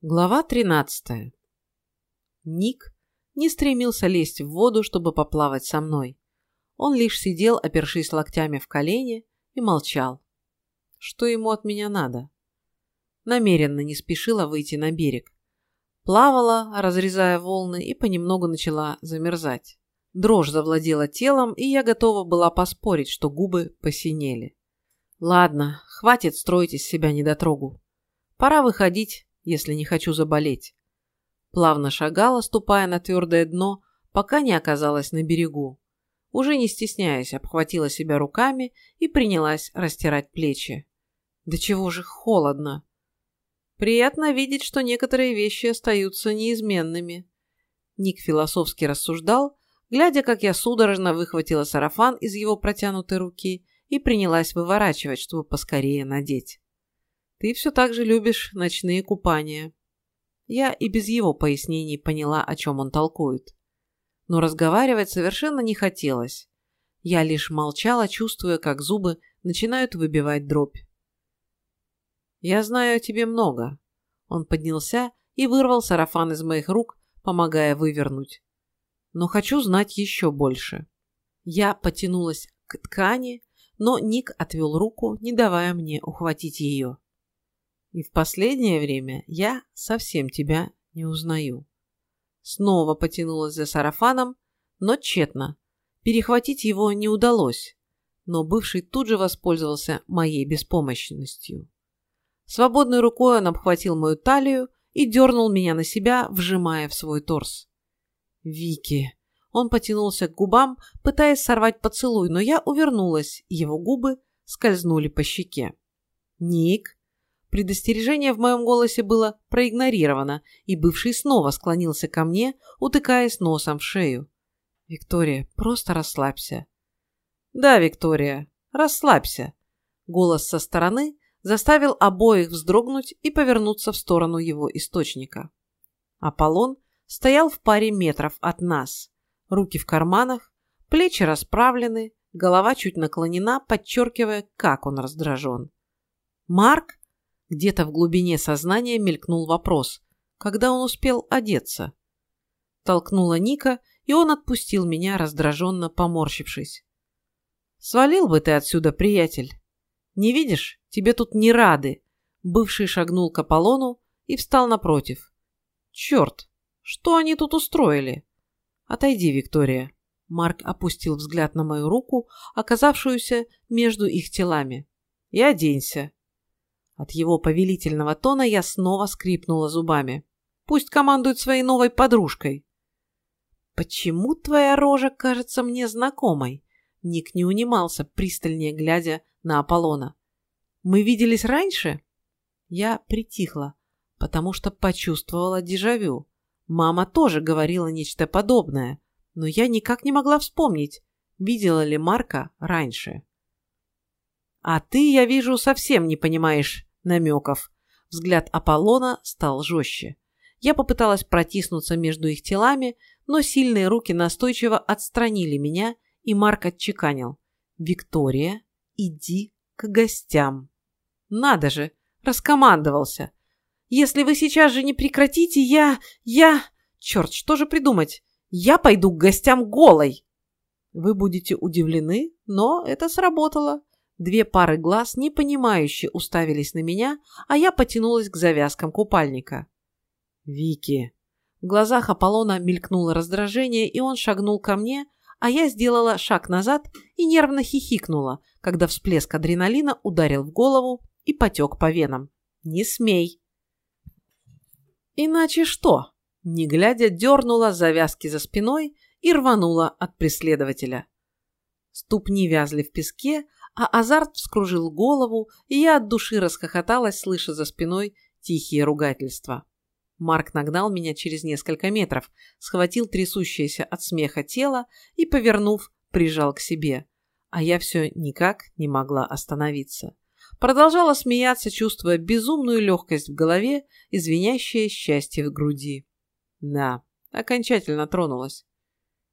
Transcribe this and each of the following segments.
Глава 13. Ник не стремился лезть в воду, чтобы поплавать со мной. Он лишь сидел, опершись локтями в колени, и молчал. Что ему от меня надо? Намеренно не спешила выйти на берег. Плавала, разрезая волны, и понемногу начала замерзать. Дрожь завладела телом, и я готова была поспорить, что губы посинели. Ладно, хватит строить из себя недотрогу. Пора выходить если не хочу заболеть. Плавно шагала, ступая на твердое дно, пока не оказалась на берегу. Уже не стесняясь, обхватила себя руками и принялась растирать плечи. Да чего же холодно! Приятно видеть, что некоторые вещи остаются неизменными. Ник философски рассуждал, глядя, как я судорожно выхватила сарафан из его протянутой руки и принялась выворачивать, чтобы поскорее надеть. Ты все так же любишь ночные купания. Я и без его пояснений поняла, о чем он толкует. Но разговаривать совершенно не хотелось. Я лишь молчала, чувствуя, как зубы начинают выбивать дробь. «Я знаю о тебе много». Он поднялся и вырвал сарафан из моих рук, помогая вывернуть. «Но хочу знать еще больше». Я потянулась к ткани, но Ник отвел руку, не давая мне ухватить ее. И в последнее время я совсем тебя не узнаю. Снова потянулась за сарафаном, но тщетно. Перехватить его не удалось, но бывший тут же воспользовался моей беспомощностью. Свободной рукой он обхватил мою талию и дернул меня на себя, вжимая в свой торс. «Вики!» Он потянулся к губам, пытаясь сорвать поцелуй, но я увернулась, его губы скользнули по щеке. «Ник!» Предостережение в моем голосе было проигнорировано, и бывший снова склонился ко мне, утыкаясь носом в шею. «Виктория, просто расслабься». «Да, Виктория, расслабься». Голос со стороны заставил обоих вздрогнуть и повернуться в сторону его источника. Аполлон стоял в паре метров от нас. Руки в карманах, плечи расправлены, голова чуть наклонена, подчеркивая, как он раздражен. Марк где-то в глубине сознания мелькнул вопрос, когда он успел одеться. Толкнула Ника, и он отпустил меня, раздраженно поморщившись. «Свалил бы ты отсюда, приятель! Не видишь, тебе тут не рады!» Бывший шагнул к Аполлону и встал напротив. «Черт! Что они тут устроили?» «Отойди, Виктория!» Марк опустил взгляд на мою руку, оказавшуюся между их телами. «И оденься. От его повелительного тона я снова скрипнула зубами. Пусть командует своей новой подружкой. «Почему твоя рожа кажется мне знакомой?» Ник не унимался, пристальнее глядя на Аполлона. «Мы виделись раньше?» Я притихла, потому что почувствовала дежавю. Мама тоже говорила нечто подобное, но я никак не могла вспомнить, видела ли Марка раньше. «А ты, я вижу, совсем не понимаешь намеков. Взгляд Аполлона стал жестче. Я попыталась протиснуться между их телами, но сильные руки настойчиво отстранили меня, и Марк отчеканил. «Виктория, иди к гостям». «Надо же!» – раскомандовался. «Если вы сейчас же не прекратите, я... я... Черт, что же придумать? Я пойду к гостям голой!» Вы будете удивлены, но это сработало. Две пары глаз непонимающе уставились на меня, а я потянулась к завязкам купальника. «Вики!» В глазах Аполлона мелькнуло раздражение, и он шагнул ко мне, а я сделала шаг назад и нервно хихикнула, когда всплеск адреналина ударил в голову и потек по венам. «Не смей!» «Иначе что?» Не глядя, дернула завязки за спиной и рванула от преследователя. Ступни вязли в песке, а азарт вскружил голову, и я от души расхохоталась, слыша за спиной тихие ругательства. Марк нагнал меня через несколько метров, схватил трясущееся от смеха тело и, повернув, прижал к себе. А я все никак не могла остановиться. Продолжала смеяться, чувствуя безумную легкость в голове и звенящее счастье в груди. Да, окончательно тронулась.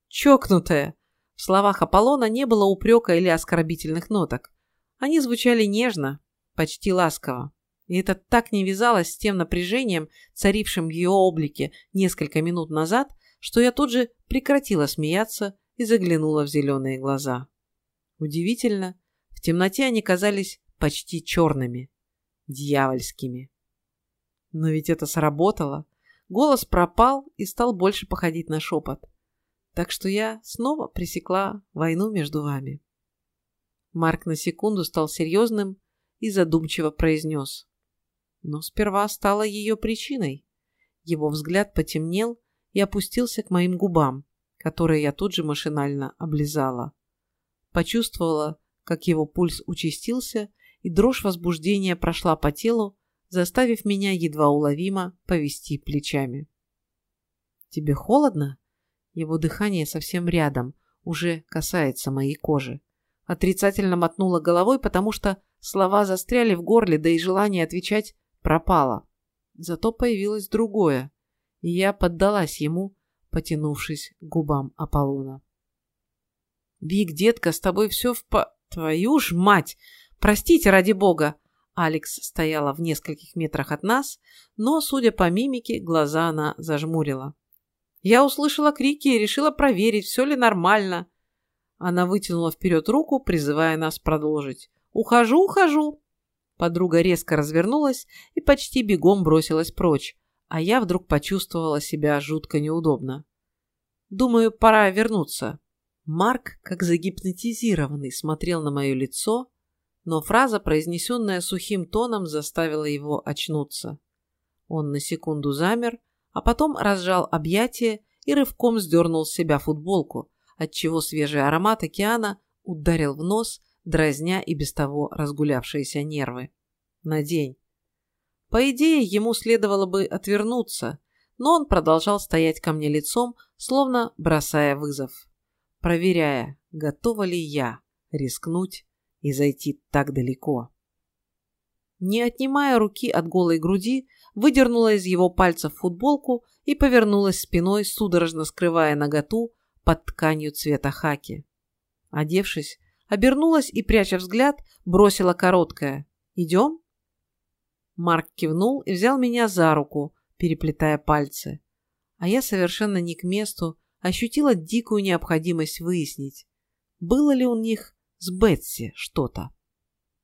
«Чокнутая!» В словах Аполлона не было упрека или оскорбительных ноток. Они звучали нежно, почти ласково. И это так не вязалось с тем напряжением, царившим в ее облике несколько минут назад, что я тут же прекратила смеяться и заглянула в зеленые глаза. Удивительно, в темноте они казались почти черными, дьявольскими. Но ведь это сработало. Голос пропал и стал больше походить на шепот. Так что я снова пресекла войну между вами. Марк на секунду стал серьезным и задумчиво произнес. Но сперва стала ее причиной. Его взгляд потемнел и опустился к моим губам, которые я тут же машинально облизала. Почувствовала, как его пульс участился, и дрожь возбуждения прошла по телу, заставив меня едва уловимо повести плечами. «Тебе холодно?» Его дыхание совсем рядом, уже касается моей кожи. Отрицательно мотнула головой, потому что слова застряли в горле, да и желание отвечать пропало. Зато появилось другое, и я поддалась ему, потянувшись к губам Аполлона. «Вик, детка, с тобой все в по... Твою ж мать! Простите, ради бога!» Алекс стояла в нескольких метрах от нас, но, судя по мимике, глаза она зажмурила. Я услышала крики и решила проверить, все ли нормально. Она вытянула вперед руку, призывая нас продолжить. «Ухожу, ухожу!» Подруга резко развернулась и почти бегом бросилась прочь, а я вдруг почувствовала себя жутко неудобно. «Думаю, пора вернуться». Марк, как загипнотизированный, смотрел на мое лицо, но фраза, произнесенная сухим тоном, заставила его очнуться. Он на секунду замер, а потом разжал объятия и рывком сдернул с себя футболку, отчего свежий аромат океана ударил в нос, дразня и без того разгулявшиеся нервы. Надень. По идее, ему следовало бы отвернуться, но он продолжал стоять ко мне лицом, словно бросая вызов, проверяя, готова ли я рискнуть и зайти так далеко. Не отнимая руки от голой груди, выдернула из его пальцев футболку и повернулась спиной, судорожно скрывая наготу под тканью цвета хаки. Одевшись, обернулась и, пряча взгляд, бросила короткое «Идем?». Марк кивнул и взял меня за руку, переплетая пальцы. А я совершенно не к месту ощутила дикую необходимость выяснить, было ли у них с Бетси что-то.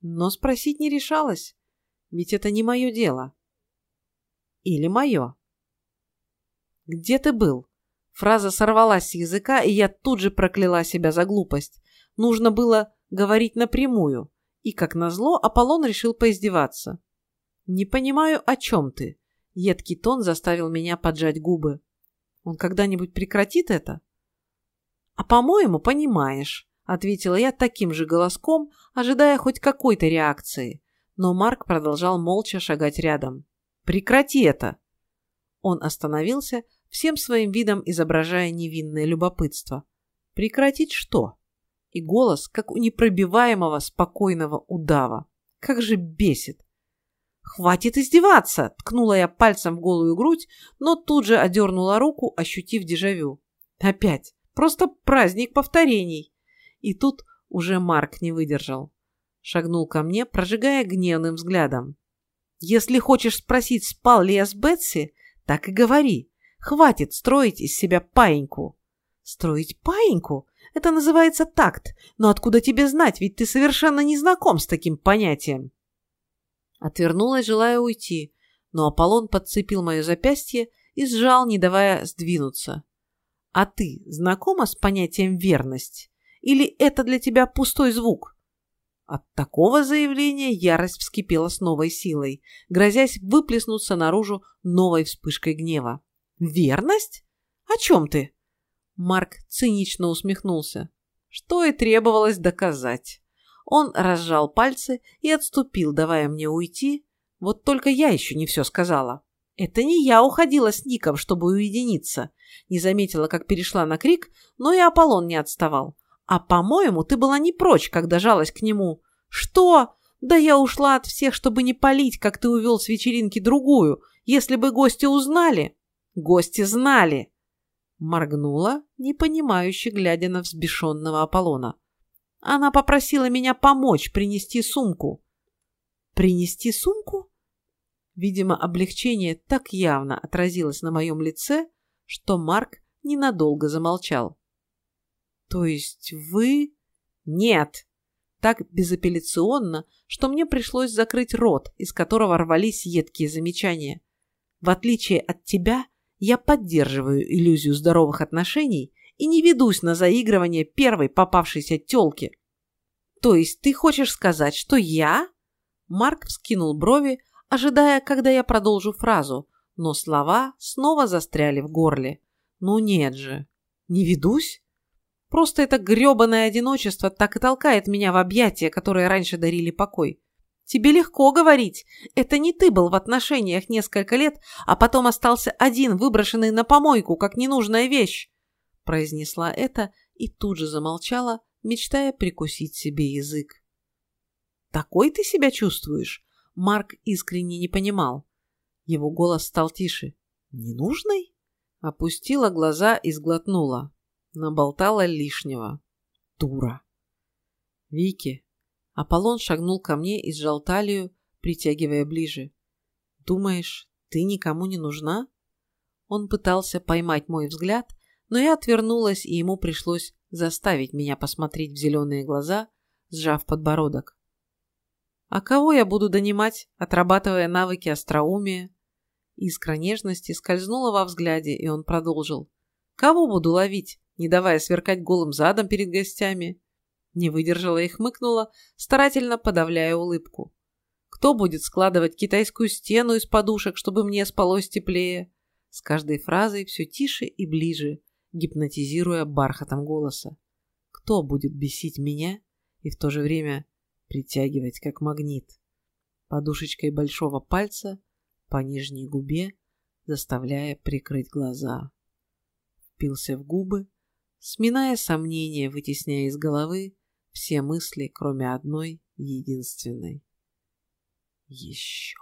Но спросить не решалась, ведь это не мое дело. Или мое. «Где ты был?» Фраза сорвалась с языка, и я тут же прокляла себя за глупость. Нужно было говорить напрямую. И, как назло, Аполлон решил поиздеваться. «Не понимаю, о чем ты?» Едкий тон заставил меня поджать губы. «Он когда-нибудь прекратит это?» «А, по-моему, понимаешь», — ответила я таким же голоском, ожидая хоть какой-то реакции. Но Марк продолжал молча шагать рядом. «Прекрати это!» Он остановился, всем своим видом изображая невинное любопытство. «Прекратить что?» И голос, как у непробиваемого спокойного удава. Как же бесит! «Хватит издеваться!» – ткнула я пальцем в голую грудь, но тут же одернула руку, ощутив дежавю. «Опять! Просто праздник повторений!» И тут уже Марк не выдержал. Шагнул ко мне, прожигая гневным взглядом. «Если хочешь спросить, спал ли я с Бетси, так и говори. Хватит строить из себя паиньку». «Строить паиньку? Это называется такт. Но откуда тебе знать, ведь ты совершенно не знаком с таким понятием?» Отвернулась, желая уйти, но Аполлон подцепил мое запястье и сжал, не давая сдвинуться. «А ты знакома с понятием верность? Или это для тебя пустой звук?» От такого заявления ярость вскипела с новой силой, грозясь выплеснуться наружу новой вспышкой гнева. «Верность? О чем ты?» Марк цинично усмехнулся. Что и требовалось доказать. Он разжал пальцы и отступил, давая мне уйти. Вот только я еще не все сказала. Это не я уходила с Ником, чтобы уединиться. Не заметила, как перешла на крик, но и Аполлон не отставал. А, по-моему, ты была не прочь, когда жалась к нему. Что? Да я ушла от всех, чтобы не палить, как ты увел с вечеринки другую. Если бы гости узнали... Гости знали. Моргнула, непонимающе глядя на взбешенного Аполлона. Она попросила меня помочь принести сумку. Принести сумку? Видимо, облегчение так явно отразилось на моем лице, что Марк ненадолго замолчал. «То есть вы...» «Нет!» Так безапелляционно, что мне пришлось закрыть рот, из которого рвались едкие замечания. В отличие от тебя, я поддерживаю иллюзию здоровых отношений и не ведусь на заигрывание первой попавшейся тёлки. То есть ты хочешь сказать, что я? Марк вскинул брови, ожидая, когда я продолжу фразу, но слова снова застряли в горле. Ну нет же. Не ведусь? Просто это грёбаное одиночество так и толкает меня в объятия, которые раньше дарили покой. Тебе легко говорить. Это не ты был в отношениях несколько лет, а потом остался один, выброшенный на помойку, как ненужная вещь. Произнесла это и тут же замолчала, мечтая прикусить себе язык. Такой ты себя чувствуешь? Марк искренне не понимал. Его голос стал тише. Ненужный? Опустила глаза и сглотнула. Наболтала лишнего. Дура. Вики. Аполлон шагнул ко мне и сжал талию, притягивая ближе. Думаешь, ты никому не нужна? Он пытался поймать мой взгляд, но я отвернулась, и ему пришлось заставить меня посмотреть в зеленые глаза, сжав подбородок. А кого я буду донимать, отрабатывая навыки остроумия? Искра нежности скользнула во взгляде, и он продолжил. Кого буду ловить? не давая сверкать голым задом перед гостями. Не выдержала и хмыкнула, старательно подавляя улыбку. Кто будет складывать китайскую стену из подушек, чтобы мне спалось теплее? С каждой фразой все тише и ближе, гипнотизируя бархатом голоса. Кто будет бесить меня и в то же время притягивать как магнит? Подушечкой большого пальца по нижней губе, заставляя прикрыть глаза. Впился в губы, сминая сомнения, вытесняя из головы все мысли, кроме одной единственной. Еще.